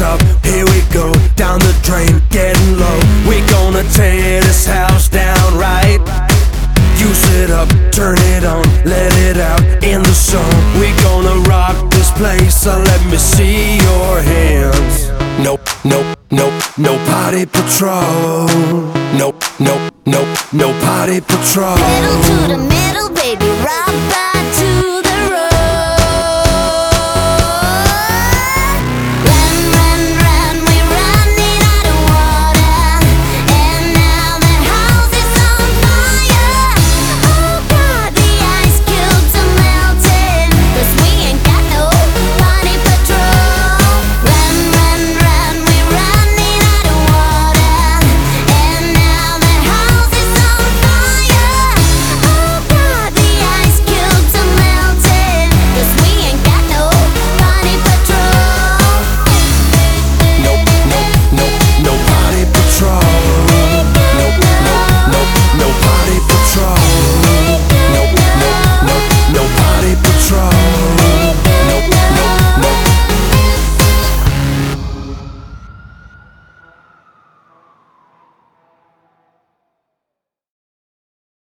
up, here we go Down the drain, getting low. We gonna tear this house down, right? Use it up, turn it on, let it out in the sun. We gonna rock this place, so let me see your hands. Nope, nope, nope, no party patrol. Nope, nope, nope, no party patrol. Pedal to the middle, baby, rock, rock